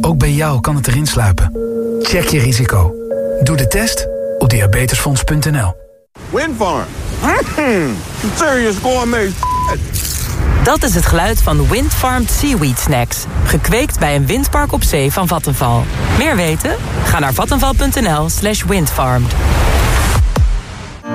Ook bij jou kan het erin sluipen. Check je risico. Doe de test op diabetesfonds.nl. Windfarm. Mm, serious gourmet Dat is het geluid van Windfarmed Seaweed Snacks. Gekweekt bij een windpark op zee van Vattenval. Meer weten? Ga naar vattenval.nl slash windfarmed.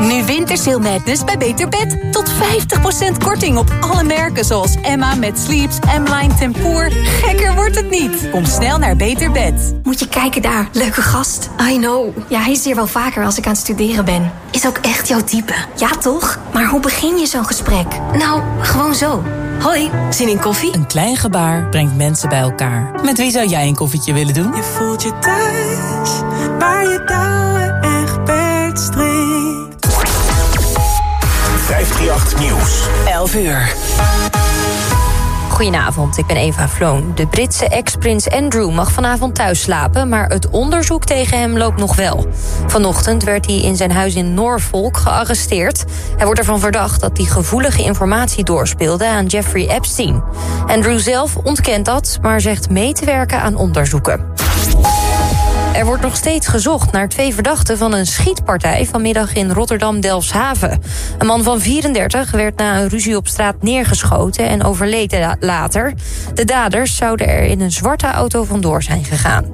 Nu Wintersail Madness bij Beter Bed. Tot 50% korting op alle merken zoals Emma met Sleeps, M-Line Tempoor. Gekker wordt het niet. Kom snel naar Beter Bed. Moet je kijken daar, leuke gast. I know. Ja, hij is hier wel vaker als ik aan het studeren ben. Is ook echt jouw type. Ja, toch? Maar hoe begin je zo'n gesprek? Nou, gewoon zo. Hoi, zin in koffie? Een klein gebaar brengt mensen bij elkaar. Met wie zou jij een koffietje willen doen? Je voelt je thuis, waar je touwen 538 Nieuws. 11 uur. Goedenavond, ik ben Eva Floon. De Britse ex-prins Andrew mag vanavond thuis slapen... maar het onderzoek tegen hem loopt nog wel. Vanochtend werd hij in zijn huis in Norfolk gearresteerd. Hij wordt ervan verdacht dat hij gevoelige informatie doorspeelde... aan Jeffrey Epstein. Andrew zelf ontkent dat, maar zegt mee te werken aan onderzoeken. Er wordt nog steeds gezocht naar twee verdachten van een schietpartij vanmiddag in Rotterdam-Delfshaven. Een man van 34 werd na een ruzie op straat neergeschoten en overleed later. De daders zouden er in een zwarte auto vandoor zijn gegaan.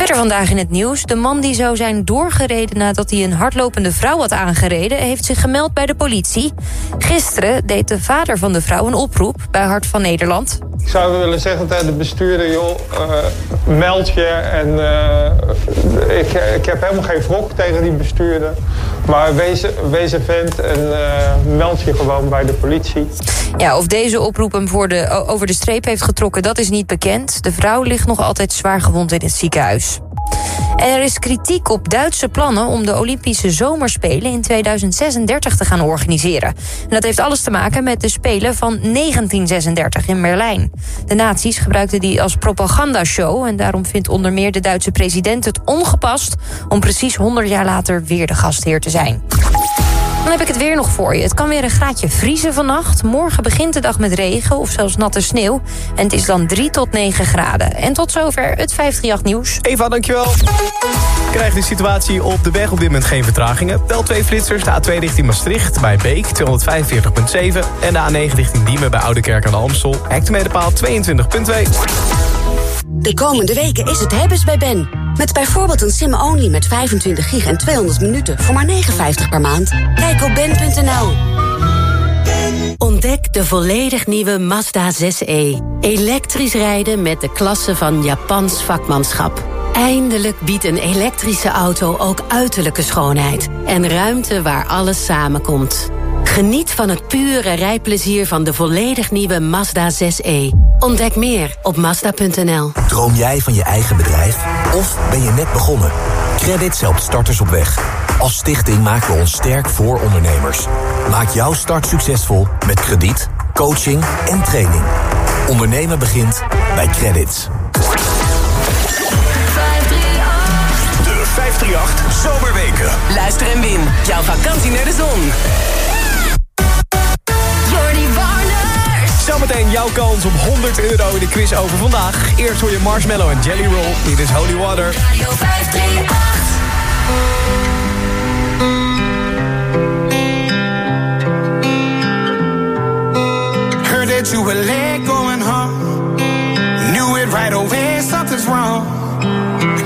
Verder vandaag in het nieuws. De man die zou zijn doorgereden nadat hij een hardlopende vrouw had aangereden... heeft zich gemeld bij de politie. Gisteren deed de vader van de vrouw een oproep bij Hart van Nederland. Ik zou willen zeggen tegen de bestuurder, joh, uh, meld je. En uh, ik, ik heb helemaal geen wrok tegen die bestuurder. Maar wees, wees een vent en uh, gewoon bij de politie. Ja, of deze oproep hem voor de, over de streep heeft getrokken, dat is niet bekend. De vrouw ligt nog altijd zwaar gewond in het ziekenhuis. Er is kritiek op Duitse plannen om de Olympische Zomerspelen in 2036 te gaan organiseren. En dat heeft alles te maken met de Spelen van 1936 in Berlijn. De nazi's gebruikten die als propagandashow en daarom vindt onder meer de Duitse president het ongepast om precies 100 jaar later weer de gastheer te zijn. Dan heb ik het weer nog voor je. Het kan weer een graadje vriezen vannacht. Morgen begint de dag met regen of zelfs natte sneeuw. En het is dan 3 tot 9 graden. En tot zover het 538 nieuws. Eva, dankjewel. Krijgt de situatie op de weg op dit moment geen vertragingen. Wel twee flitsers, de A2 richting Maastricht bij Beek 245.7... en de A9 richting Diemen bij Oudekerk aan de Amstel. Hectometerpaal 22.2. De komende weken is het hebben's bij Ben. Met bijvoorbeeld een sim-only met 25 gig en 200 minuten voor maar 59 per maand. Kijk op ben.nl. Ontdek de volledig nieuwe Mazda 6e. Elektrisch rijden met de klasse van Japans vakmanschap. Eindelijk biedt een elektrische auto ook uiterlijke schoonheid. En ruimte waar alles samenkomt. Geniet van het pure rijplezier van de volledig nieuwe Mazda 6e. Ontdek meer op Mazda.nl. Droom jij van je eigen bedrijf? Of ben je net begonnen? Credits helpt starters op weg. Als stichting maken we ons sterk voor ondernemers. Maak jouw start succesvol met krediet, coaching en training. Ondernemen begint bij Credits. De 538 Zomerweken. Luister en win. Jouw vakantie naar de zon. Zometeen jouw kans op 100 euro in de quiz over vandaag. Eerst hoor je Marshmallow en Jelly Roll. Dit is Holy Water. Radio 538. Heard that you were late going home. Knew it right away, something's wrong.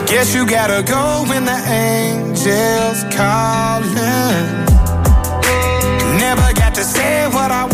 Guess you gotta go when the angels calling. Never got to say what I.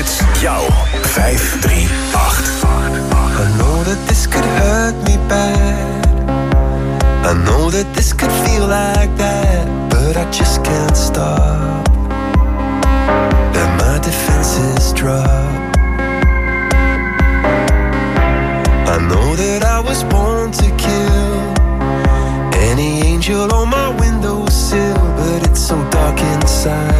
gids, jou 538. I know that this could hurt me bad. I know that this could feel like that. But I just can't stop. Let my defenses drop. I know that I was born to kill any angel on my windowsill, but it's so dark inside.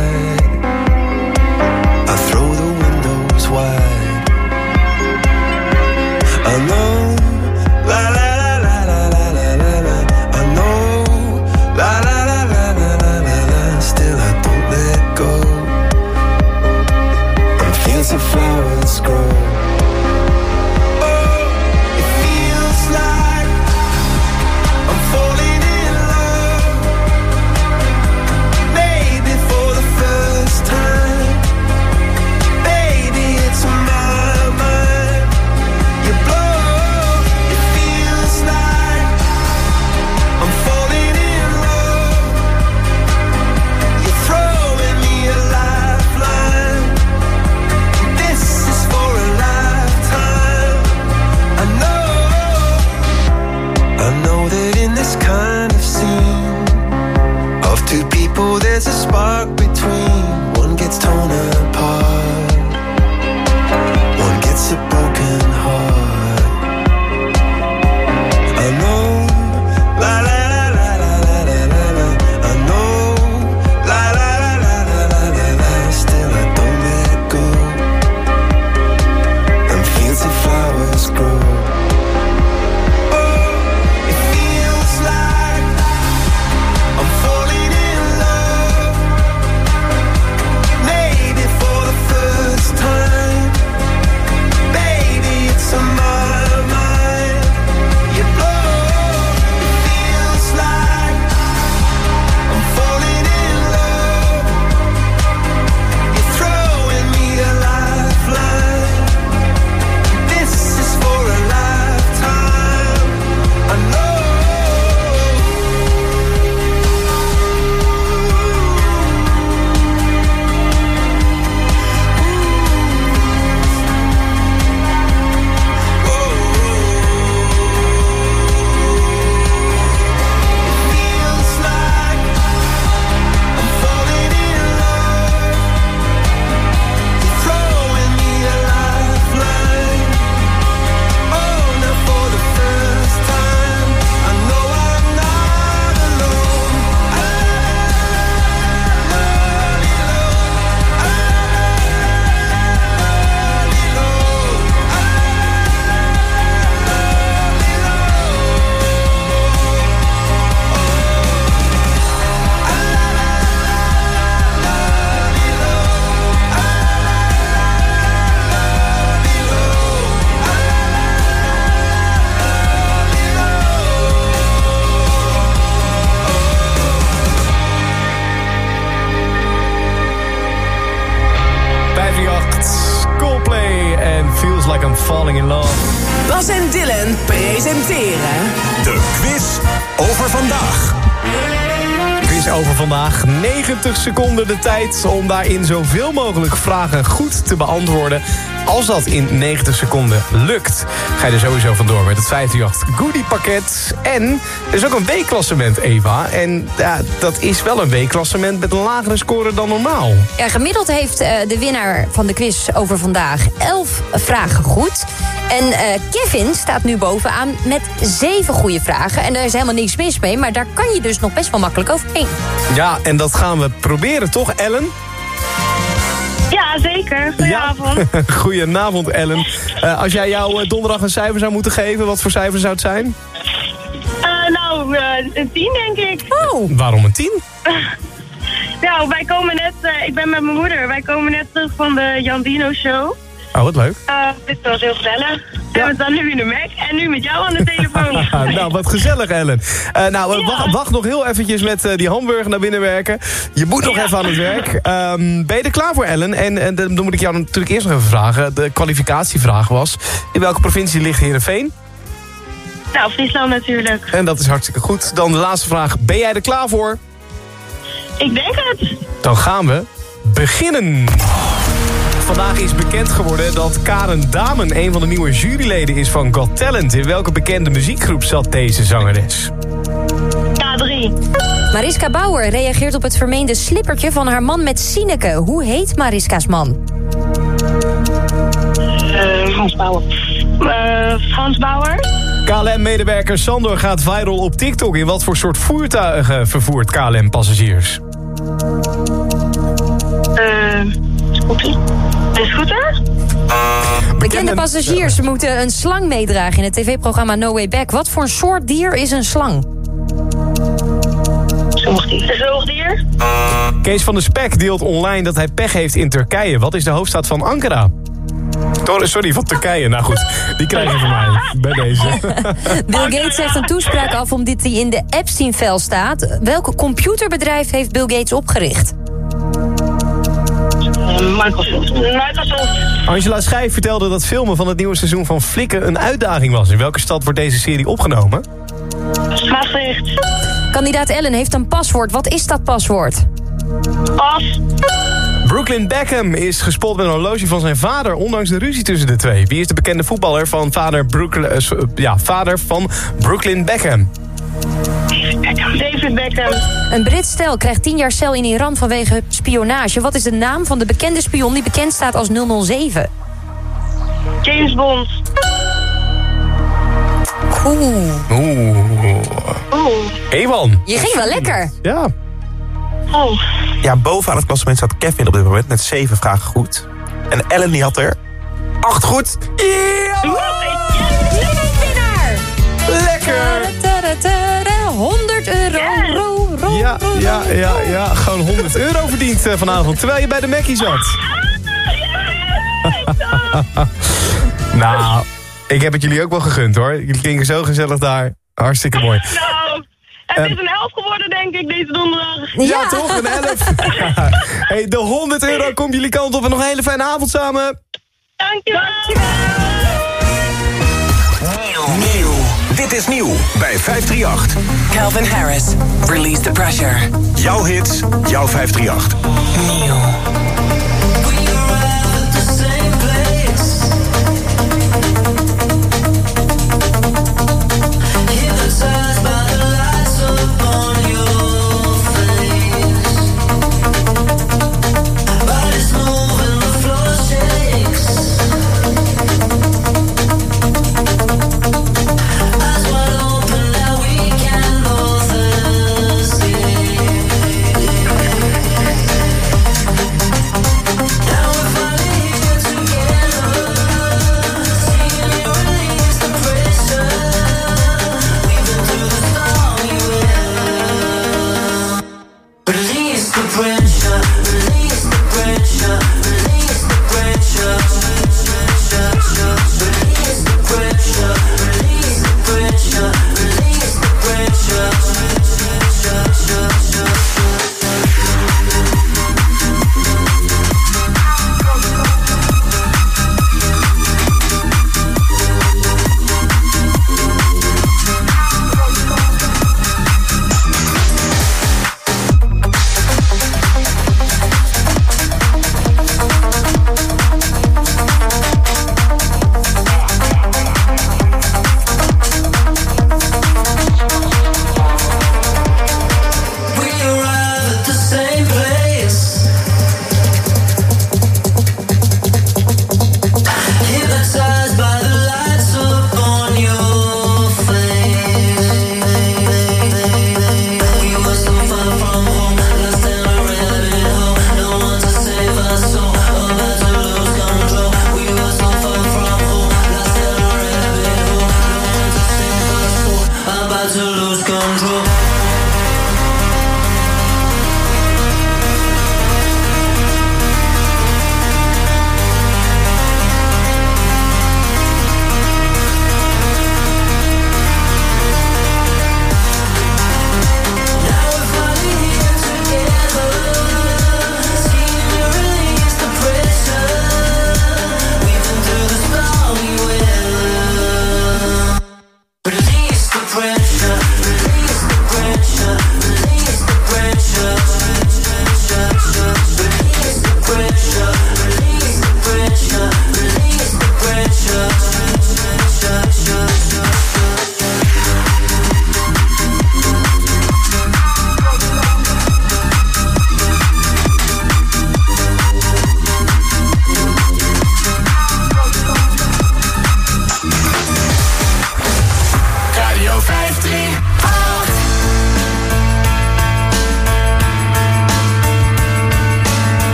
De tijd om daarin zoveel mogelijk vragen goed te beantwoorden. Als dat in 90 seconden lukt, ga je er sowieso vandoor met het 538 Goodie pakket. En er is ook een W-klassement, Eva. En ja, dat is wel een W-klassement met een lagere score dan normaal. Ja, gemiddeld heeft eh, de winnaar van de quiz over vandaag 11 vragen goed. En eh, Kevin staat nu bovenaan met 7 goede vragen. En daar is helemaal niks mis mee, maar daar kan je dus nog best wel makkelijk overheen. Ja, en dat gaan we proberen, toch, Ellen? Ja, zeker. Goedenavond. Goedenavond, Ellen. Eh, als jij jou eh, donderdag een cijfer zou moeten geven, wat voor cijfer zou het zijn? Eh, nou, een tien denk ik. Oh. Waarom een 10? Nou, wij komen net, eh, ik ben met mijn moeder, wij komen net terug van de Jan Dino show. Oh, wat leuk. Eh, dit was heel gezellig. En we staan nu in de Mac en nu met jou aan de telefoon. nou, wat gezellig, Ellen. Eh, nou, wacht, wacht nog heel eventjes met eh, die hamburger naar binnen werken. Je moet nog even aan het werk. Ehm, ben je er klaar voor, Ellen? En, en dan moet ik jou natuurlijk eerst nog even vragen. De kwalificatievraag was... in welke provincie ligt Heerenveen? nou, Friesland natuurlijk. En dat is hartstikke goed. Dan de laatste vraag. Ben jij er klaar voor? Ik denk het. Dan gaan we beginnen. Vandaag is bekend geworden dat Karen Damen... een van de nieuwe juryleden is van Got Talent. In welke bekende muziekgroep zat deze zangeres? K3. Mariska Bauer reageert op het vermeende slippertje van haar man met Sineke. Hoe heet Mariska's man? Eh, Frans Bauer. Eh, Frans Bauer. KLM-medewerker Sandor gaat viral op TikTok. In wat voor soort voertuigen vervoert KLM-passagiers? Eh, scooter. Een scooter? Bekende passagiers moeten een slang meedragen in het tv-programma No Way Back. Wat voor een soort dier is een slang? Zoogdier. Een zoogdier? Kees van der Spek deelt online dat hij pech heeft in Turkije. Wat is de hoofdstad van Ankara? Sorry, van Turkije. Nou goed, die krijg je van mij bij deze. Bill Gates zegt een toespraak af omdat hij in de Epstein-vel staat. Welk computerbedrijf heeft Bill Gates opgericht? Microsoft. Microsoft. Angela Schijf vertelde dat filmen van het nieuwe seizoen van Flikken een uitdaging was. In welke stad wordt deze serie opgenomen? Maastricht. Kandidaat Ellen heeft een paswoord. Wat is dat paswoord? Pas. Brooklyn Beckham is gespot met een horloge van zijn vader... ondanks de ruzie tussen de twee. Wie is de bekende voetballer van vader, Brooklyn, eh, ja, vader van Brooklyn Beckham? David Beckham. Een Brits stel krijgt 10 jaar cel in Iran vanwege spionage. Wat is de naam van de bekende spion die bekend staat als 007? James Bond. Oeh. Oeh. Oeh. Ewan. Je ging wel lekker. Ja. Oh. Ja, bovenaan het klassement staat Kevin op dit moment met zeven vragen goed. En Ellen die had er acht goed. Lekker! Ja, ja, ja, ja. Gewoon 100 euro verdiend eh, vanavond. Terwijl je bij de Mackie zat. nou, ik heb het jullie ook wel gegund hoor. Jullie klinken zo gezellig daar. Hartstikke mooi. Nou, het is een elf geworden denk ik deze donderdag. Ja, toch? Een 11. hey, de 100 euro komt jullie kant op. En nog een hele fijne avond samen. Dankjewel. Nieuw. Dit is nieuw bij 538. Calvin Harris. Release the pressure. Jouw hits, jouw 538. Nieuw.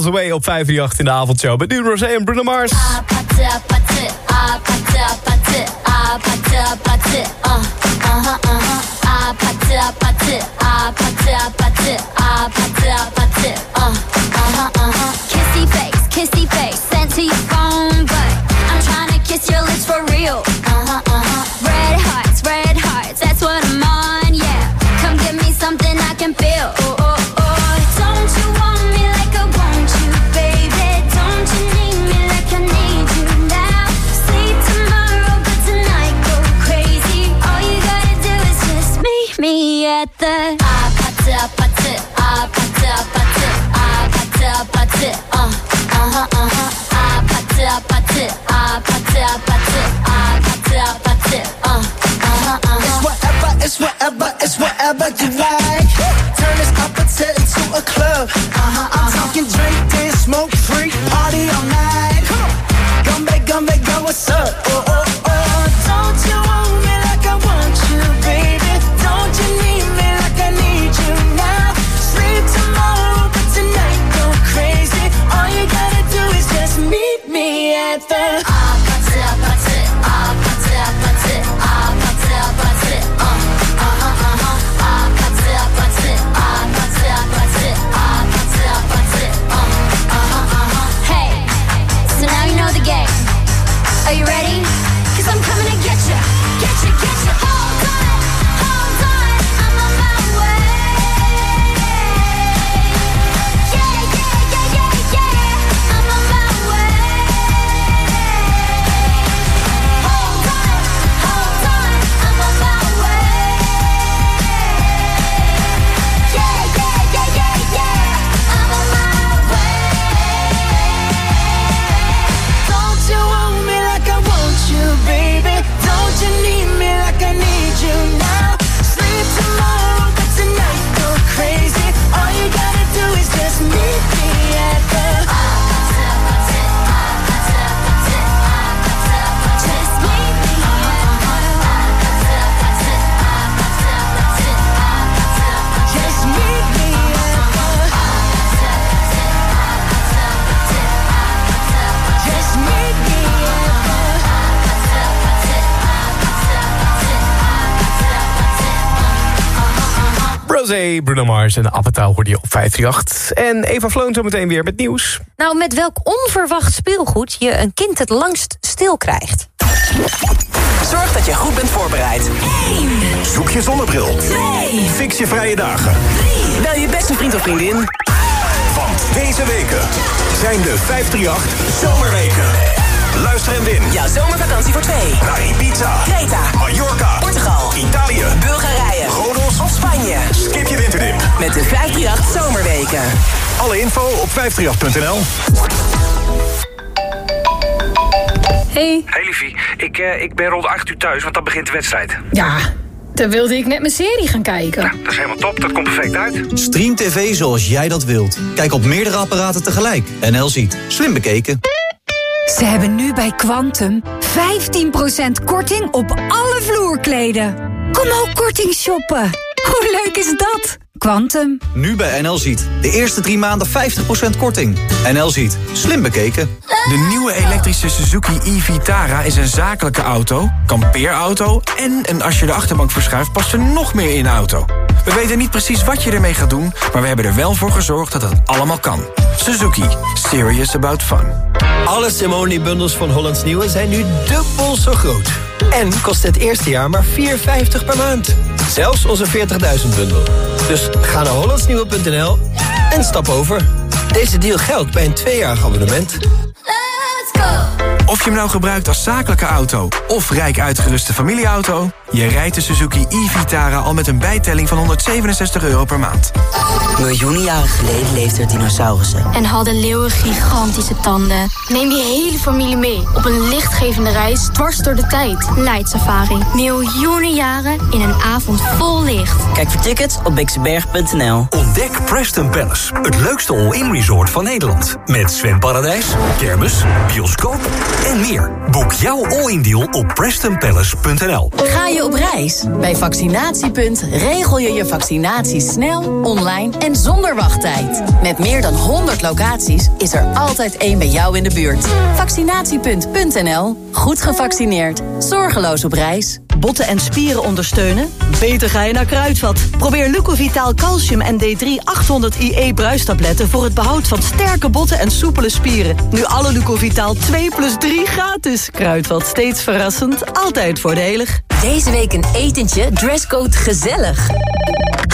Miles Away op 538 in de avondshow. Met nu Rosé en Bruno Mars. Mars en Appetaal hoorde je op 538. En Eva Vloon zo meteen weer met nieuws. Nou, met welk onverwacht speelgoed je een kind het langst stil krijgt. Zorg dat je goed bent voorbereid. Zoek je zonnebril. Fix je vrije dagen. Bel je beste vriend of vriendin. Want deze weken zijn de 538 Zomerweken. Luister en win. Jouw zomervakantie voor twee. Naar Ibiza, Creta, Mallorca, Portugal, Italië, Bulgarije, Rodos of Spanje. Skip je winterdip. Met de 538 Zomerweken. Alle info op 538.nl. Hey. Hey liefie, ik, eh, ik ben rond 8 uur thuis, want dan begint de wedstrijd. Ja, dan wilde ik net mijn serie gaan kijken. Dat is helemaal top, dat komt perfect uit. Stream TV zoals jij dat wilt. Kijk op meerdere apparaten tegelijk. NL ziet. Slim bekeken. Ze hebben nu bij Quantum 15% korting op alle vloerkleden. Kom ook korting shoppen. Hoe leuk is dat? Quantum. Nu bij NL ziet. De eerste drie maanden 50% korting. NL ziet. Slim bekeken. De nieuwe elektrische Suzuki e-Vitara is een zakelijke auto, kampeerauto... en een als je de achterbank verschuift past er nog meer in de auto. We weten niet precies wat je ermee gaat doen... maar we hebben er wel voor gezorgd dat het allemaal kan. Suzuki. Serious about fun. Alle Simone-bundels van Hollands Nieuwe zijn nu dubbel zo groot. En kost het eerste jaar maar 4,50 per maand. Zelfs onze 40.000 bundel. Dus ga naar hollandsnieuwe.nl en stap over. Deze deal geldt bij een tweejarig abonnement. Of je hem nou gebruikt als zakelijke auto of rijk uitgeruste familieauto... je rijdt de Suzuki e-Vitara al met een bijtelling van 167 euro per maand. Miljoenen jaren geleden leefden er dinosaurussen. En hadden leeuwen gigantische tanden. Neem je hele familie mee op een lichtgevende reis dwars door de tijd. Night Safari. Miljoenen jaren in een avond vol licht. Kijk voor tickets op bixenberg.nl. Ontdek Preston Palace, het leukste all-in resort van Nederland. Met zwemparadijs, kermis, bioscoop en meer. Boek jouw all-in deal op prestonpalace.nl. Ga je op reis? Bij Vaccinatiepunt regel je je vaccinatie snel, online en zonder wachttijd. Met meer dan 100 locaties is er altijd één bij jou in de buurt. Vaccinatiepunt.nl. Goed gevaccineerd. Zorgeloos op reis. Botten en spieren ondersteunen? Beter ga je naar Kruidvat. Probeer Lucovitaal Calcium en D3 800 IE bruistabletten... voor het behoud van sterke botten en soepele spieren. Nu alle Lucovitaal 2 plus 3 gratis. Kruidvat, steeds verrassend, altijd voordelig. Deze week een etentje, dresscode gezellig.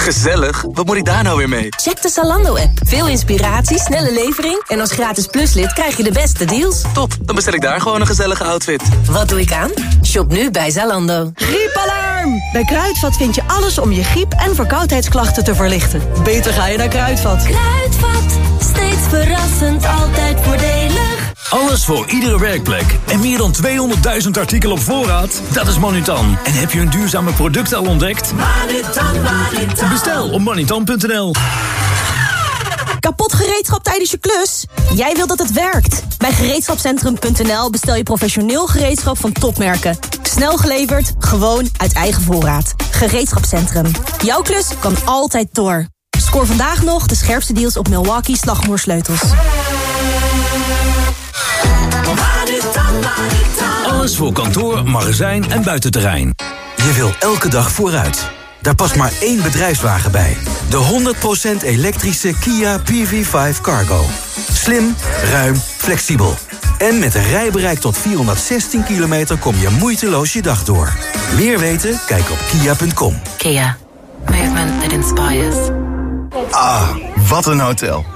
Gezellig? Wat moet ik daar nou weer mee? Check de Zalando-app. Veel inspiratie, snelle levering... en als gratis pluslid krijg je de beste deals. Top, dan bestel ik daar gewoon een gezellige outfit. Wat doe ik aan? Shop nu bij Zalando. Griepalarm! Bij Kruidvat vind je alles om je griep- en verkoudheidsklachten te verlichten. Beter ga je naar Kruidvat. Kruidvat, steeds verrassend, altijd voordelig. Alles voor iedere werkplek. En meer dan 200.000 artikelen op voorraad? Dat is Manutan. En heb je een duurzame product al ontdekt? Manutan, Manutan. Bestel op manutan.nl. Kapot gereedschap tijdens je klus? Jij wilt dat het werkt. Bij gereedschapcentrum.nl bestel je professioneel gereedschap van topmerken. Snel geleverd, gewoon uit eigen voorraad. Gereedschapcentrum. Jouw klus kan altijd door. Scoor vandaag nog de scherpste deals op Milwaukee slagroersleutels. Alles voor kantoor, magazijn en buitenterrein. Je wil elke dag vooruit. Daar past maar één bedrijfswagen bij. De 100% elektrische Kia PV5 Cargo. Slim, ruim, flexibel. En met een rijbereik tot 416 kilometer kom je moeiteloos je dag door. Meer weten? Kijk op kia.com. Kia. Movement that inspires. Ah, wat een hotel.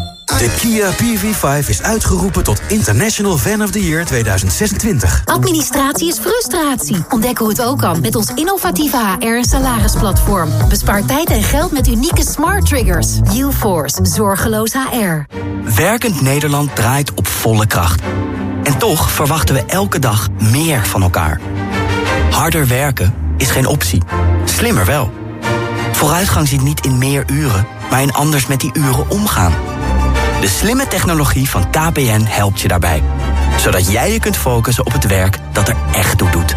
De Kia PV5 is uitgeroepen tot International Fan of the Year 2026. Administratie is frustratie. Ontdek hoe het ook kan met ons innovatieve HR- en salarisplatform. Bespaar tijd en geld met unieke smart triggers. UForce, zorgeloos HR. Werkend Nederland draait op volle kracht. En toch verwachten we elke dag meer van elkaar. Harder werken is geen optie. Slimmer wel. Vooruitgang zit niet in meer uren, maar in anders met die uren omgaan. De slimme technologie van KPN helpt je daarbij. Zodat jij je kunt focussen op het werk dat er echt toe doet.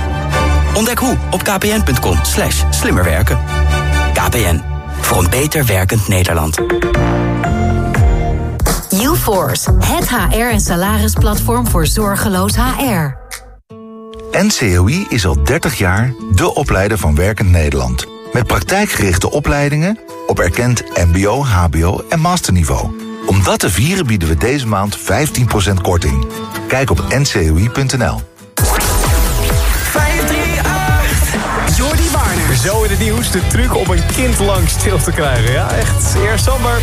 Ontdek hoe op kpn.com slash slimmerwerken. KPN, voor een beter werkend Nederland. UForce, het HR- en salarisplatform voor zorgeloos HR. NCOI is al 30 jaar de opleider van Werkend Nederland. Met praktijkgerichte opleidingen op erkend mbo, hbo en masterniveau. Om dat te vieren bieden we deze maand 15% korting. Kijk op ncoi.nl. 538. Jordi Warner. Zo in het nieuws, de truc om een kind lang stil te krijgen. Ja, echt. Eerst Sander.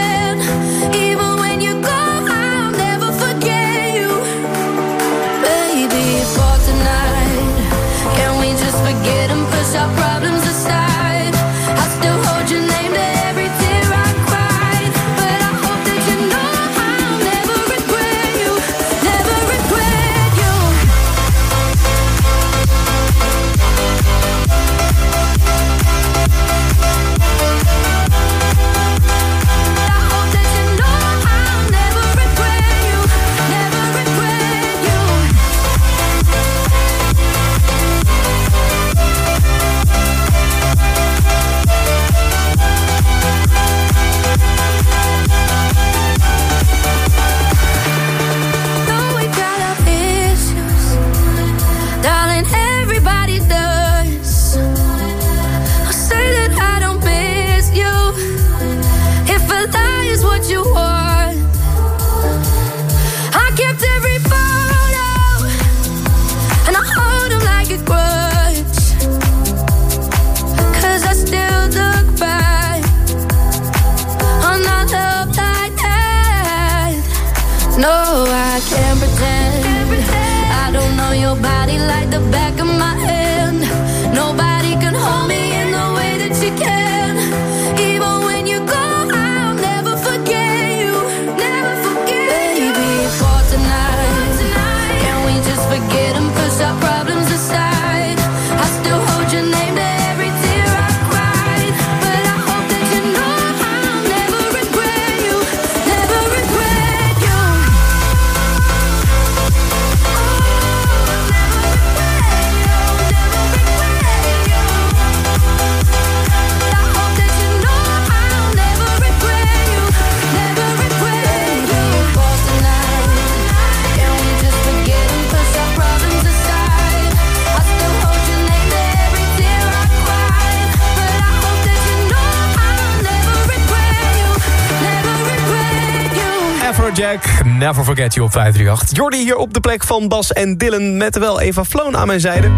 Never Forget You op 538. Jordi hier op de plek van Bas en Dylan... met wel Eva Floon aan mijn zijde.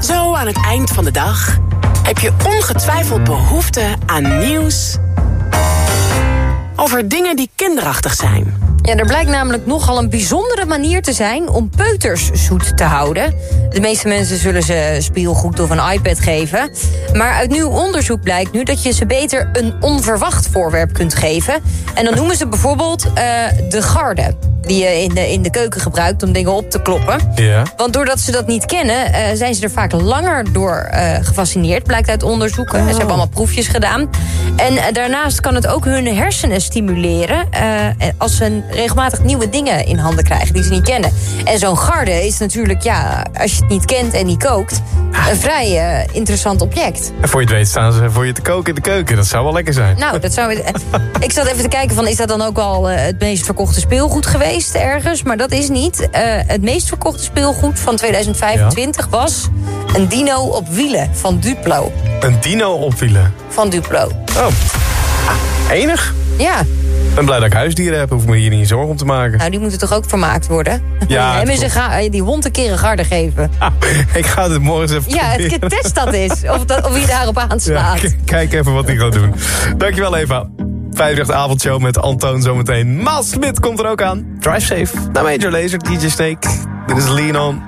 Zo aan het eind van de dag heb je ongetwijfeld behoefte aan nieuws over dingen die kinderachtig zijn. Ja, er blijkt namelijk nogal een bijzondere manier te zijn om peuters zoet te houden. De meeste mensen zullen ze speelgoed of een iPad geven. Maar uit nieuw onderzoek blijkt nu dat je ze beter een onverwacht voorwerp kunt geven. En dan noemen ze bijvoorbeeld eh, de garde. Die je in de, in de keuken gebruikt om dingen op te kloppen. Ja. Want doordat ze dat niet kennen, eh, zijn ze er vaak langer door eh, gefascineerd. Blijkt uit onderzoeken. Ze hebben allemaal proefjes gedaan. En daarnaast kan het ook hun hersenen stimuleren. eh, als ze regelmatig nieuwe dingen in handen krijgen die ze niet kennen. En zo'n garde is natuurlijk, ja, als je het niet kent en niet kookt... een vrij eh, interessant object. En voor je het weet staan ze voor je te koken in de keuken. Dat zou wel lekker zijn. Nou, dat zou... ik zat even te kijken van, is dat dan ook al eh, het meest verkochte speelgoed geweest ergens? Maar dat is niet. Eh, het meest verkochte speelgoed van 2025 was een dino op wielen van Duplo. Een dino op wielen. Van Duplo. Oh, enig. Ja, ben blij dat ik huisdieren heb. Hoef me hier niet zorgen om te maken. nou die moeten toch ook vermaakt worden? Ja, dat ze ga, eh, die hond een keer een garde geven? Ik ga het morgen eens even Ja, proberen. het test dat is. Of, dat, of je daarop aanslaat. kijk even wat hij gaat doen. Dankjewel Eva. 58 avondshow met Antoon zometeen. Maas Smit komt er ook aan. Drive safe. Naar Major Lazer, DJ Snake. Dit is Lean On.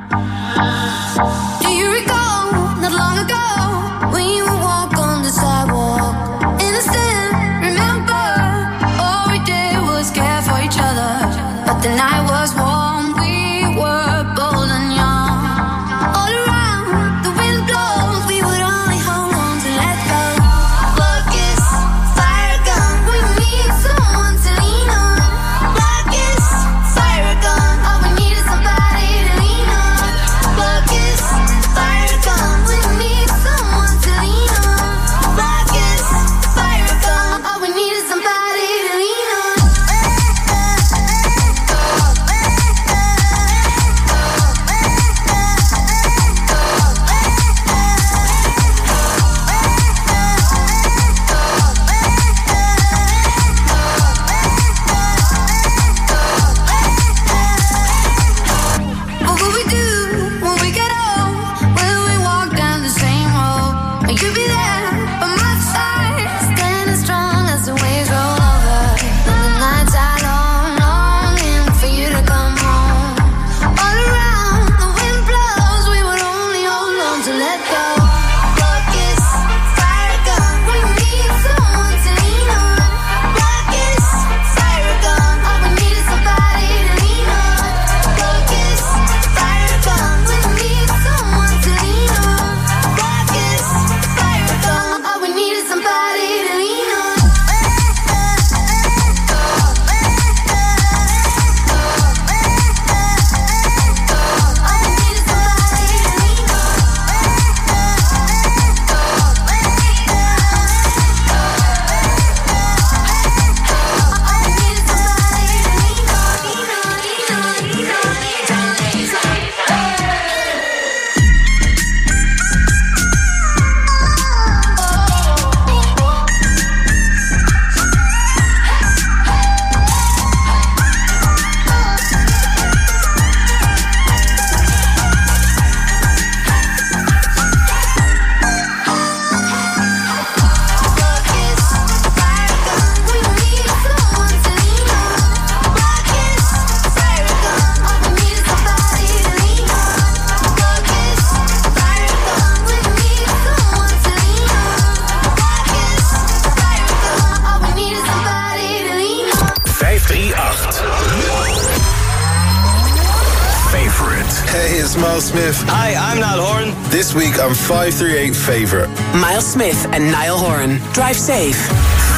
safe.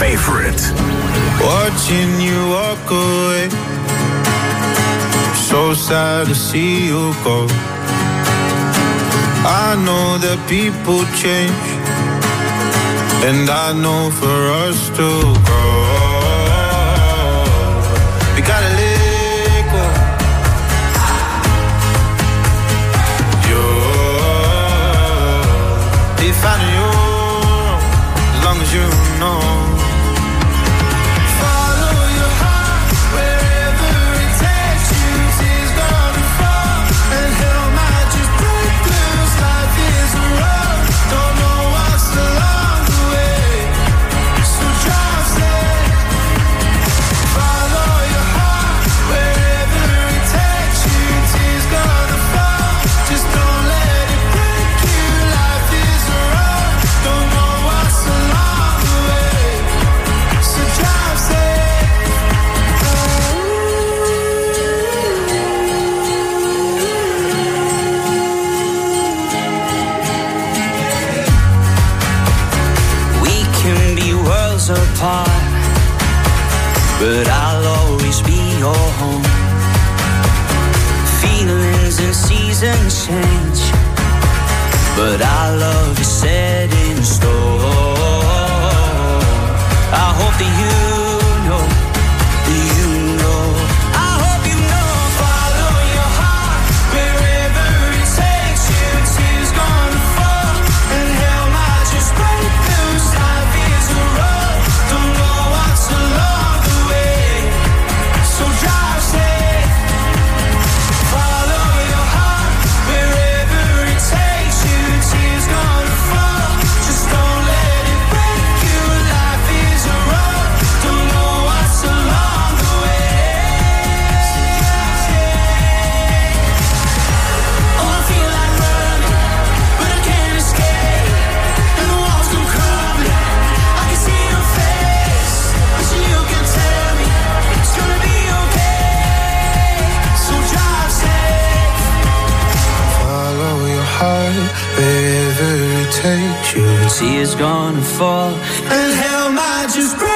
Favorite. Watching you walk away. So sad to see you go. I know that people change. And I know for us to the tears gonna fall. And hell might just grow.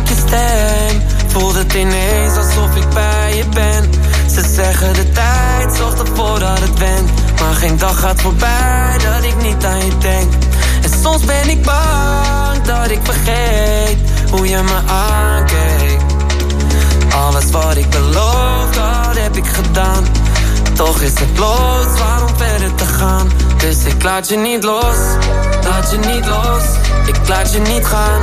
ik je het ineens alsof ik bij je ben Ze zeggen de tijd zorgt ervoor dat het went Maar geen dag gaat voorbij dat ik niet aan je denk En soms ben ik bang dat ik vergeet Hoe je me aankijkt. Alles wat ik beloof, dat heb ik gedaan toch is het los, waarom verder te gaan? Dus ik laat je niet los, laat je niet los, ik laat je niet gaan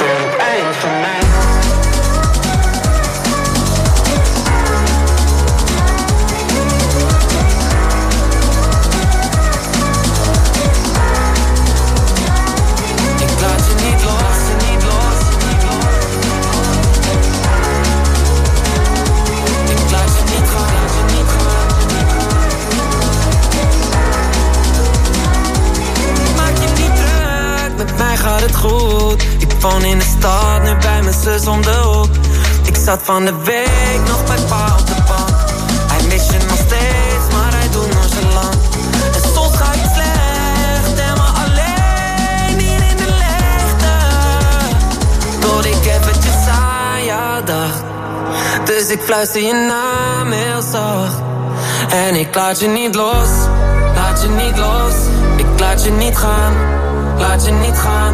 Woon in de stad, nu bij mijn zus om de hoek. Ik zat van de week nog bij pa op de bank. Hij mis je nog steeds, maar hij doet nonchalant. En soms ga ik slecht en maar alleen hier in de leegte. Tot ik eventjes aan jou dacht. Dus ik fluister je naam heel zacht. En ik laat je niet los, laat je niet los. Ik laat je niet gaan, laat je niet gaan.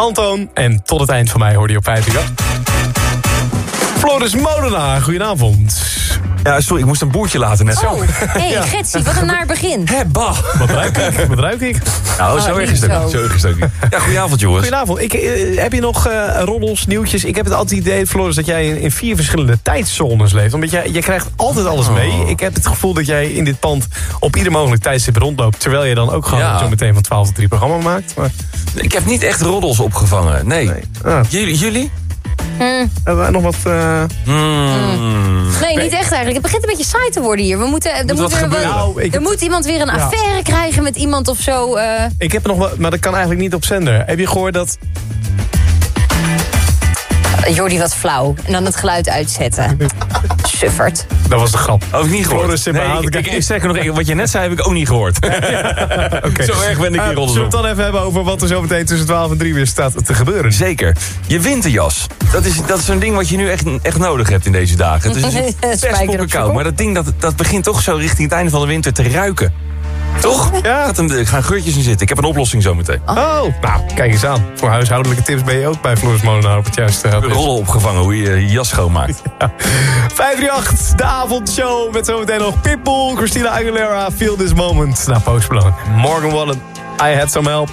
Antoon. En tot het eind van mij hoorde je op 5 uur. Floris Molenaar, goedenavond. Ja, sorry, ik moest een boertje laten net. Oh, hé, hey, Gretsie, wat een naar begin. Hé, bah. Wat ruik ik? Wat ruik ik? Nou, Oh, zo erg is het ook zo. niet. Zo erg is het ook niet. Ja, goedenavond jongens. Goedenavond. Ik, eh, heb je nog eh roddels, nieuwtjes? Ik heb het altijd idee, Floris, dat jij in, in vier verschillende tijdzones leeft. Omdat jij, jij krijgt altijd alles Oh. mee. Ik heb het gevoel dat jij in dit pand op ieder mogelijk tijdstip rondloopt. Terwijl je dan ook gewoon Ja. zo meteen van 12 tot 3 programma maakt. Maar, Ik heb niet echt roddels opgevangen, nee. Ah. Jullie? We nog wat... eh, Hmm. Nee, niet echt eigenlijk. Het begint een beetje saai te worden hier. We moeten, er moet, Nou, er heb- moet iemand weer een Ja. affaire krijgen met iemand of zo. eh. Ik heb nog wat, maar dat kan eigenlijk niet op zender. Heb je gehoord dat... Jordi wat flauw. En dan het geluid uitzetten. Suffert. Dat was de grap. Ik niet gehoord. Nee, ik, ik, ik, sterker nog, ik- wat je net zei heb ik ook niet gehoord. Oké. Zo erg ben ik Eh, in roddels Zullen we het dan even hebben over wat er zo meteen tussen 12 en 3 weer staat te gebeuren? Zeker. Je winterjas. Dat is, dat is zo'n ding wat je nu echt, echt nodig hebt in deze dagen. Het is best koud, maar dat ding dat, dat begint toch zo richting het einde van de winter te ruiken. Toch? Ja. Gaat hem, er gaan geurtjes in zitten. Ik heb een oplossing zo meteen. Oh, nou, kijk eens aan. Voor huishoudelijke tips ben je ook bij Floris Molenaar op het juiste Ik heb adres. rollen opgevangen hoe je je jas schoonmaakt. 538, de avondshow met zometeen nog Pitbull, Christina Aguilera, Feel This Moment. Nou, Post Malone. Morgan Wallen, I Had Some Help.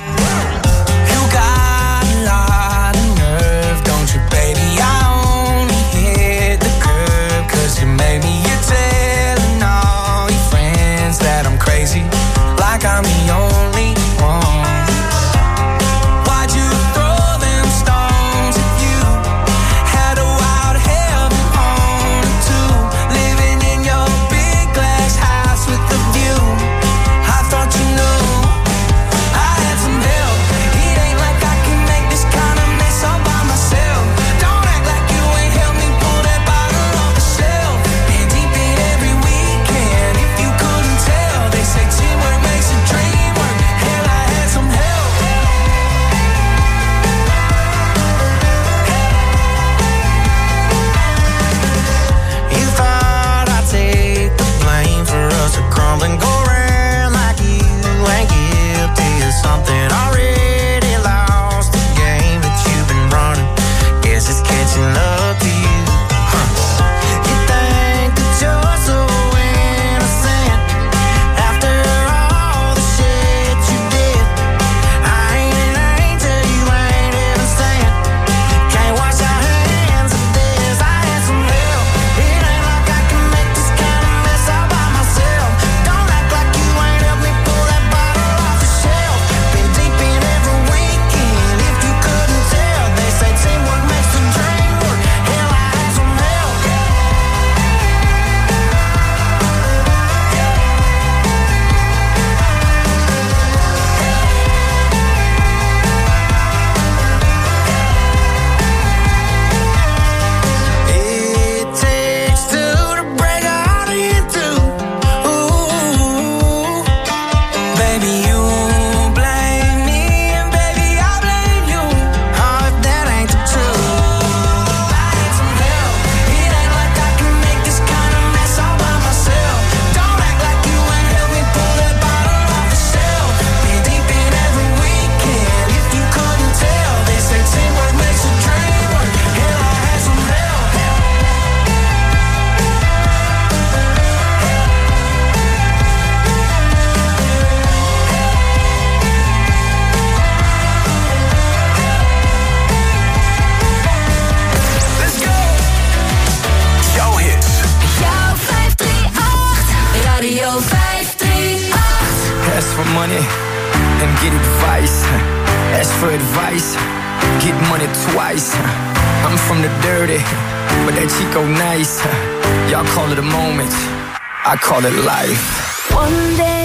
I call it life. One day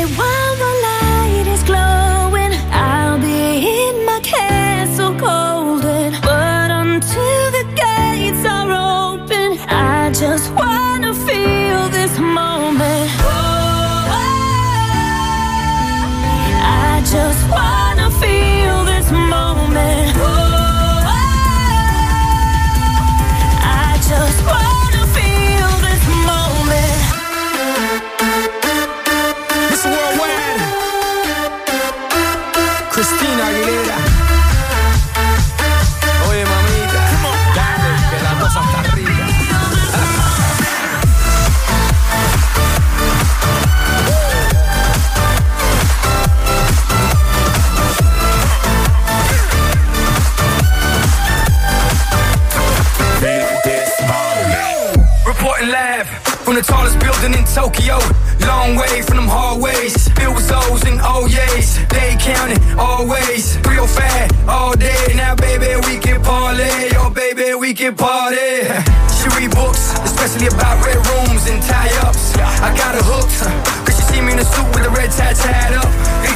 tallest in Tokyo. Long way from them hallways. Bills O's and oh yeas. They counting always. Real fat all day. Now, baby, we can parlay. Oh, baby, we can party. She read books, especially about red rooms and tie ups. I got her hooked. Cause she see me in a suit with a red tie tied up.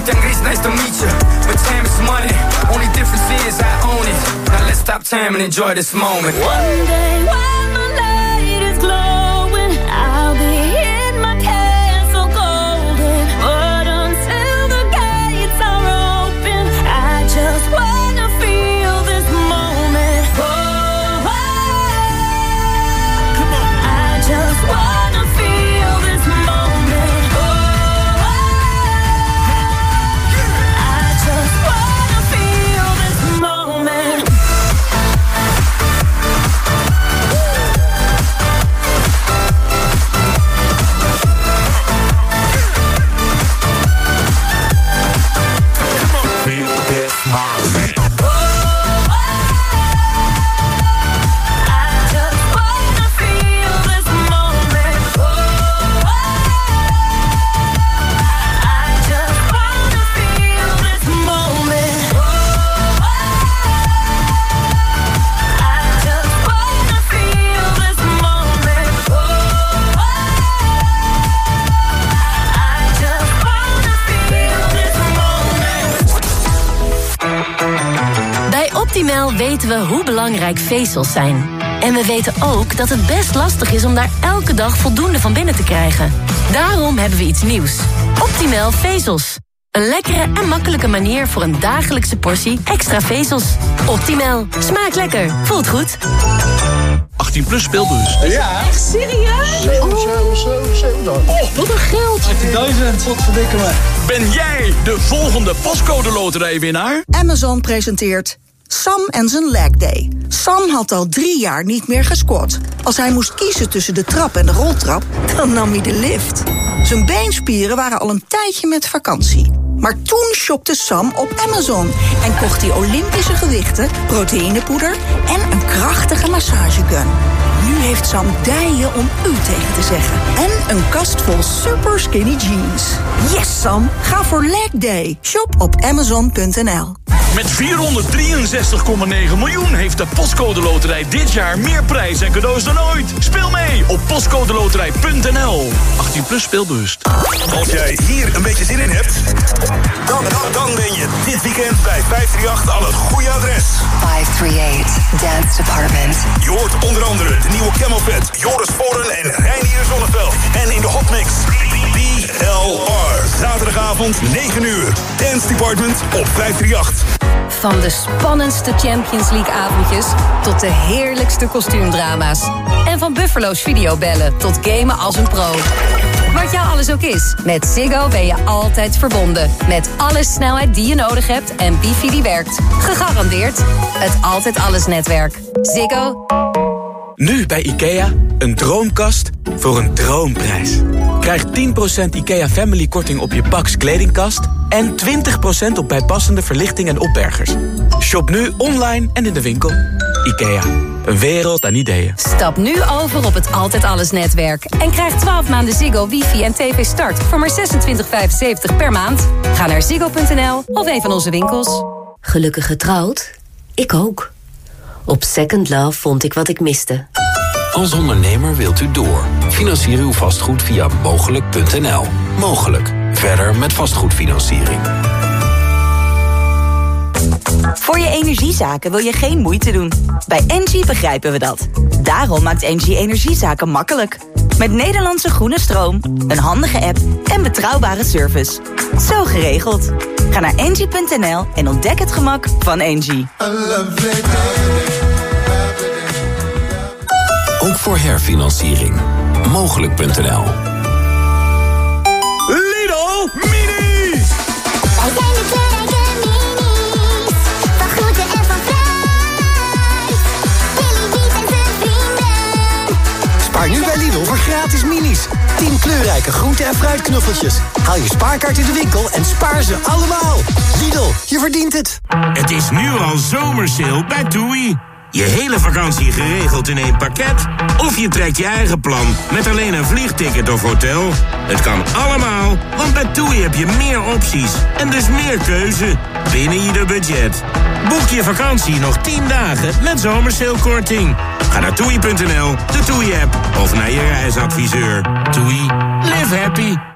Gris, nice to meet you. But time is money. Only difference is I own it. Now, let's stop time and enjoy this moment. One day when weten we hoe belangrijk vezels zijn. En we weten ook dat het best lastig is om daar elke dag voldoende van binnen te krijgen. Daarom hebben we iets nieuws. Optimal vezels. Een lekkere en makkelijke manier voor een dagelijkse portie extra vezels. Optimal. Smaakt lekker. Voelt goed. 18 plus speelbus. Ja. Echt serieus? Oh, wat een geld. 18.000, wat verdikken me. Ben jij de volgende pascode loterijwinnaar? Amazon presenteert Sam en zijn leg day. Sam had al drie jaar niet meer gesquat. Als hij moest kiezen tussen de trap en de roltrap, dan nam hij de lift. Zijn beenspieren waren al een tijdje met vakantie. Maar toen shopte Sam op Amazon en kocht hij Olympische gewichten, proteïnepoeder en een krachtige massagegun. Nu heeft Sam dijen om u tegen te zeggen. En een kast vol super skinny jeans. Yes, Sam. Ga voor leg day. Shop op amazon.nl. Met 463,9 miljoen heeft de Postcode Loterij dit jaar meer prijs en cadeaus dan ooit. Speel mee op postcodeloterij.nl. 18 plus speelbewust. Als jij hier een beetje zin in hebt, dan, dan, dan ben je dit weekend bij 538 al het goede adres. 538 Dance Department. Je hoort onder andere de nieuwe Camelpet, Joris Voorn en Reinier Zonneveld. En in de hotmix, BLR. Zaterdagavond, 9 uur. Dance Department op 538. Van de spannendste Champions League avondjes tot de heerlijkste kostuumdrama's. En van Buffalo's videobellen tot gamen als een pro. Wat jou alles ook is, met Ziggo ben je altijd verbonden. Met alle snelheid die je nodig hebt en wifi die werkt. Gegarandeerd het Altijd Alles netwerk. Ziggo. Nu bij IKEA, een droomkast voor een droomprijs. Krijg 10% IKEA Family korting op je Pax kledingkast... en 20% op bijpassende verlichting en opbergers. Shop nu online en in de winkel. IKEA, een wereld aan ideeën. Stap nu over op het Altijd Alles netwerk. En krijg 12 maanden Ziggo, wifi en tv start voor maar 26,75 per maand. Ga naar ziggo.nl of een van onze winkels. Gelukkig getrouwd? Ik ook. Op Second Love vond ik wat ik miste. Als ondernemer wilt u door. Financier uw vastgoed via mogelijk.nl. Mogelijk. Verder met vastgoedfinanciering. Voor je energiezaken wil je geen moeite doen. Bij Engie begrijpen we dat. Daarom maakt Engie energiezaken makkelijk. Met Nederlandse groene stroom, een handige app en betrouwbare service. Zo geregeld. Ga naar engie.nl en ontdek het gemak van Engie. Ook voor herfinanciering. Mogelijk.nl. Lidl Mini! Wij zijn de kleurrijke minis. Van groente en van fruit. Billy Biet en zijn vrienden. Spaar nu bij Lidl voor gratis minis. 10 kleurrijke groente- en fruitknuffeltjes. Haal je spaarkaart in de winkel en spaar ze allemaal. Lidl, je verdient het. Het is nu al zomersale bij TUI. Je hele vakantie geregeld in één pakket? Of je trekt je eigen plan met alleen een vliegticket of hotel? Het kan allemaal, want bij TUI heb je meer opties en dus meer keuze binnen ieder budget. Boek je vakantie nog 10 dagen met zomersalekorting. Ga naar toei.nl, de TUI-app of naar je reisadviseur. TUI, live happy.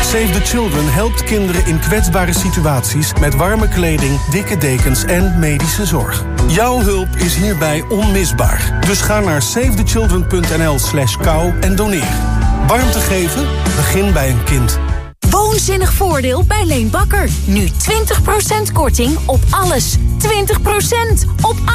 Save the Children helpt kinderen in kwetsbare situaties... met warme kleding, dikke dekens en medische zorg. Jouw hulp is hierbij onmisbaar. Dus ga naar savethechildren.nl slash kou en doneer. Warmte geven? Begin bij een kind. Woonzinnig voordeel bij Leen Bakker. Nu 20% korting op alles. 20% op alles.